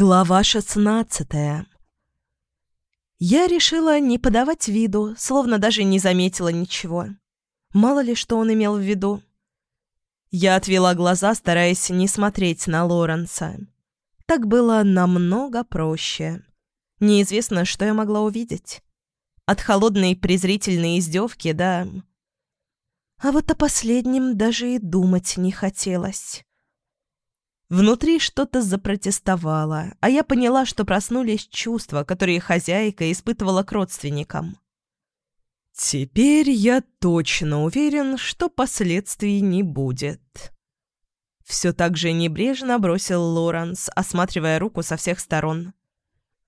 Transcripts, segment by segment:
Глава шестнадцатая. Я решила не подавать виду, словно даже не заметила ничего. Мало ли, что он имел в виду. Я отвела глаза, стараясь не смотреть на Лоренса. Так было намного проще. Неизвестно, что я могла увидеть. От холодной презрительной издевки, да... А вот о последнем даже и думать не хотелось. Внутри что-то запротестовало, а я поняла, что проснулись чувства, которые хозяйка испытывала к родственникам. «Теперь я точно уверен, что последствий не будет». Все так же небрежно бросил Лоренс, осматривая руку со всех сторон.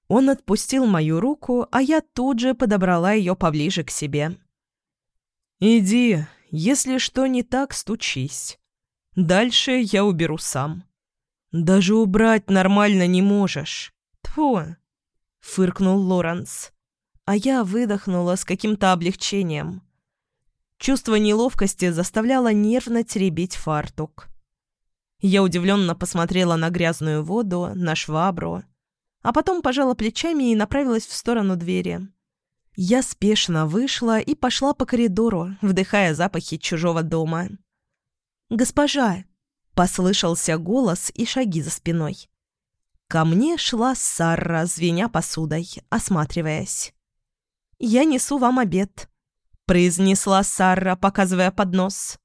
Он отпустил мою руку, а я тут же подобрала ее поближе к себе. «Иди, если что не так, стучись. Дальше я уберу сам». «Даже убрать нормально не можешь». «Тьфу!» — фыркнул Лоренс. А я выдохнула с каким-то облегчением. Чувство неловкости заставляло нервно теребить фартук. Я удивленно посмотрела на грязную воду, на швабру, а потом пожала плечами и направилась в сторону двери. Я спешно вышла и пошла по коридору, вдыхая запахи чужого дома. «Госпожа!» Послышался голос и шаги за спиной. Ко мне шла Сара, звеня посудой, осматриваясь. «Я несу вам обед», — произнесла Сара, показывая поднос.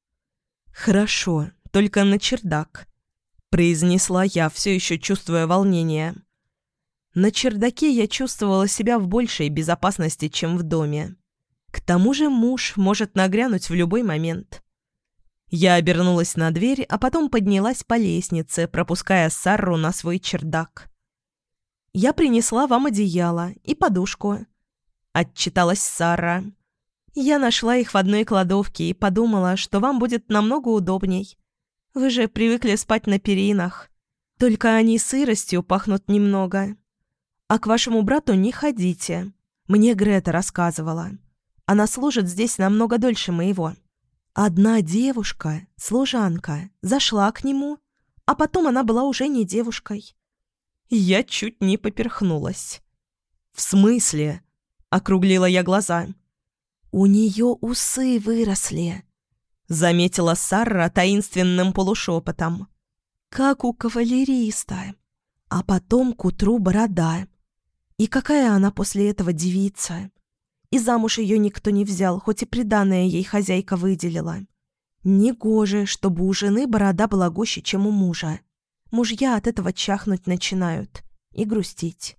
«Хорошо, только на чердак», — произнесла я, все еще чувствуя волнение. На чердаке я чувствовала себя в большей безопасности, чем в доме. К тому же муж может нагрянуть в любой момент. Я обернулась на дверь, а потом поднялась по лестнице, пропуская Сарру на свой чердак. «Я принесла вам одеяло и подушку», — отчиталась Сара. «Я нашла их в одной кладовке и подумала, что вам будет намного удобней. Вы же привыкли спать на перинах. Только они сыростью пахнут немного. А к вашему брату не ходите. Мне Грета рассказывала. Она служит здесь намного дольше моего». Одна девушка, служанка, зашла к нему, а потом она была уже не девушкой. Я чуть не поперхнулась. «В смысле?» — округлила я глаза. «У нее усы выросли», — заметила Сара таинственным полушепотом. «Как у кавалериста. А потом к утру борода. И какая она после этого девица?» И замуж ее никто не взял, хоть и приданное ей хозяйка выделила. Негоже, чтобы у жены борода была гуще, чем у мужа. Мужья от этого чахнуть начинают и грустить.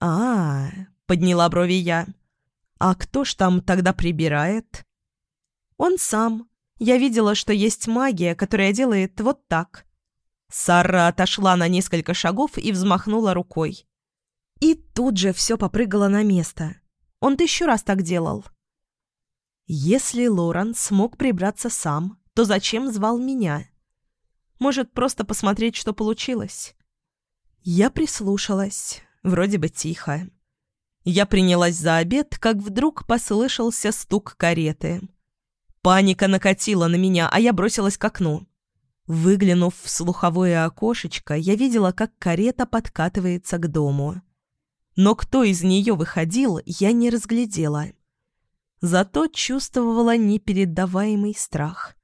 а, -а, -а подняла брови я. «А кто ж там тогда прибирает?» «Он сам. Я видела, что есть магия, которая делает вот так». Сара отошла на несколько шагов и взмахнула рукой. И тут же все попрыгало на место. Он тысячу раз так делал. Если Лоренс смог прибраться сам, то зачем звал меня? Может, просто посмотреть, что получилось? Я прислушалась. Вроде бы тихо. Я принялась за обед, как вдруг послышался стук кареты. Паника накатила на меня, а я бросилась к окну. Выглянув в слуховое окошечко, я видела, как карета подкатывается к дому но кто из нее выходил, я не разглядела. Зато чувствовала непередаваемый страх.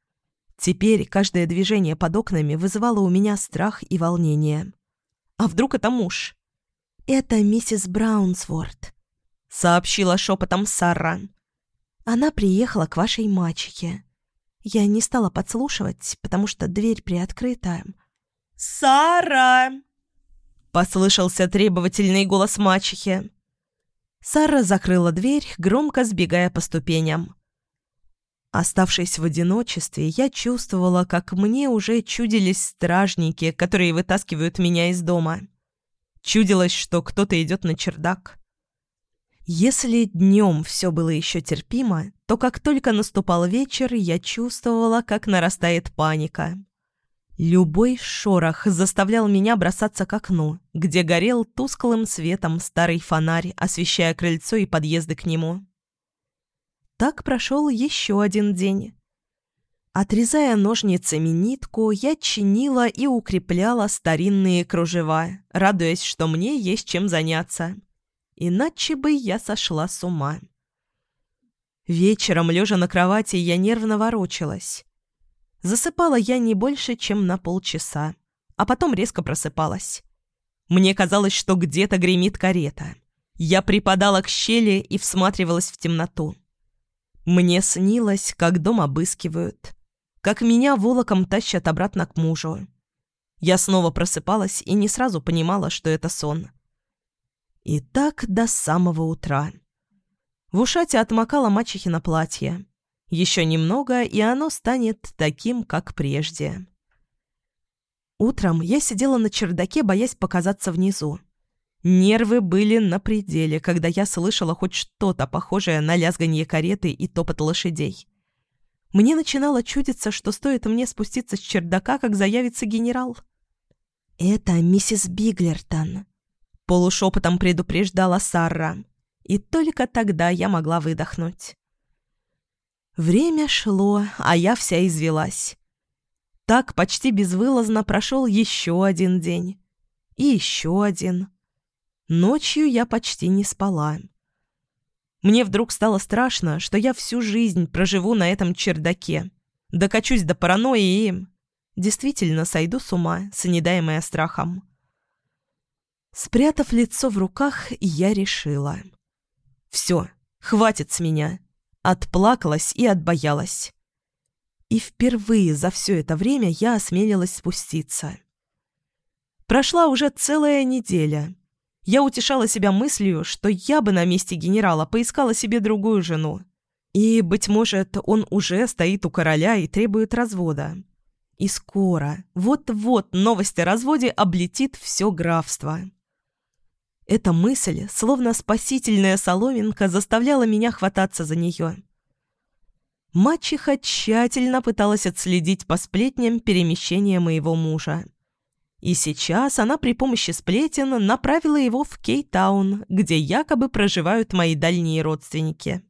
Теперь каждое движение под окнами вызывало у меня страх и волнение. А вдруг это муж? «Это миссис Браунсворт», — сообщила шепотом Сара. «Она приехала к вашей мачехе. Я не стала подслушивать, потому что дверь приоткрыта». «Сара!» Послышался требовательный голос мачехи. Сара закрыла дверь, громко сбегая по ступеням. Оставшись в одиночестве, я чувствовала, как мне уже чудились стражники, которые вытаскивают меня из дома. Чудилось, что кто-то идет на чердак. Если днем все было еще терпимо, то как только наступал вечер, я чувствовала, как нарастает паника. Любой шорох заставлял меня бросаться к окну, где горел тусклым светом старый фонарь, освещая крыльцо и подъезды к нему. Так прошел еще один день. Отрезая ножницами нитку, я чинила и укрепляла старинные кружева, радуясь, что мне есть чем заняться. Иначе бы я сошла с ума. Вечером, лежа на кровати, я нервно ворочалась. Засыпала я не больше, чем на полчаса, а потом резко просыпалась. Мне казалось, что где-то гремит карета. Я припадала к щели и всматривалась в темноту. Мне снилось, как дом обыскивают, как меня волоком тащат обратно к мужу. Я снова просыпалась и не сразу понимала, что это сон. И так до самого утра. В ушате отмокало мачехино платье. Еще немного, и оно станет таким, как прежде. Утром я сидела на чердаке, боясь показаться внизу. Нервы были на пределе, когда я слышала хоть что-то похожее на лязганье кареты и топот лошадей. Мне начинало чудиться, что стоит мне спуститься с чердака, как заявится генерал. «Это миссис Биглертон», — полушепотом предупреждала Сарра. И только тогда я могла выдохнуть. Время шло, а я вся извелась. Так почти безвылазно прошел еще один день. И еще один. Ночью я почти не спала. Мне вдруг стало страшно, что я всю жизнь проживу на этом чердаке. Докачусь до паранойи и... Действительно сойду с ума, снедаемая страхом. Спрятав лицо в руках, я решила. Все, хватит с меня. Отплакалась и отбоялась. И впервые за все это время я осмелилась спуститься. Прошла уже целая неделя. Я утешала себя мыслью, что я бы на месте генерала поискала себе другую жену. И, быть может, он уже стоит у короля и требует развода. И скоро, вот-вот новость о разводе облетит все графство. Эта мысль, словно спасительная соломинка, заставляла меня хвататься за нее. Мачеха тщательно пыталась отследить по сплетням перемещение моего мужа. И сейчас она при помощи сплетен направила его в Кейтаун, где якобы проживают мои дальние родственники.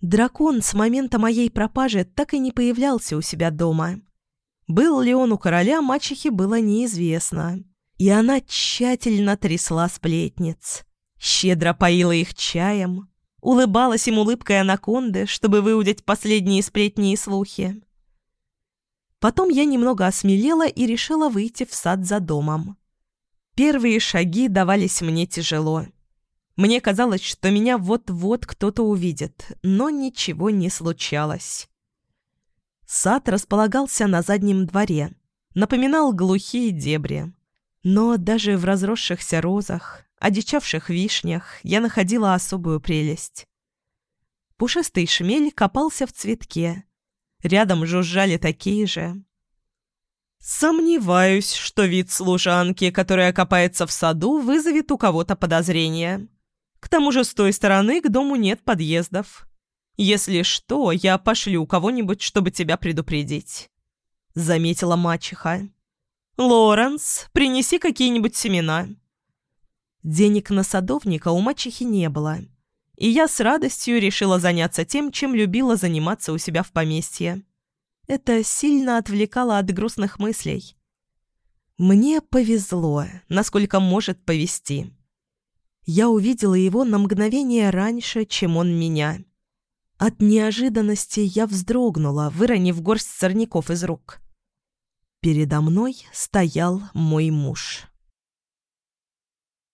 Дракон с момента моей пропажи так и не появлялся у себя дома. Был ли он у короля, мачехе было неизвестно. И она тщательно трясла сплетниц. Щедро поила их чаем, улыбалась им улыбкой анаконды, чтобы выудить последние сплетни и слухи. Потом я немного осмелела и решила выйти в сад за домом. Первые шаги давались мне тяжело. Мне казалось, что меня вот-вот кто-то увидит, но ничего не случалось. Сад располагался на заднем дворе, напоминал глухие дебри. Но даже в разросшихся розах, одичавших вишнях я находила особую прелесть. Пушистый шмель копался в цветке, Рядом жужжали такие же. Сомневаюсь, что вид служанки, которая копается в саду, вызовет у кого-то подозрение. К тому же с той стороны к дому нет подъездов. Если что, я пошлю кого-нибудь, чтобы тебя предупредить», — заметила мачеха. «Лоренс, принеси какие-нибудь семена». Денег на садовника у мачехи не было, и я с радостью решила заняться тем, чем любила заниматься у себя в поместье. Это сильно отвлекало от грустных мыслей. Мне повезло, насколько может повезти. Я увидела его на мгновение раньше, чем он меня. От неожиданности я вздрогнула, выронив горсть сорняков из рук. Передо мной стоял мой муж.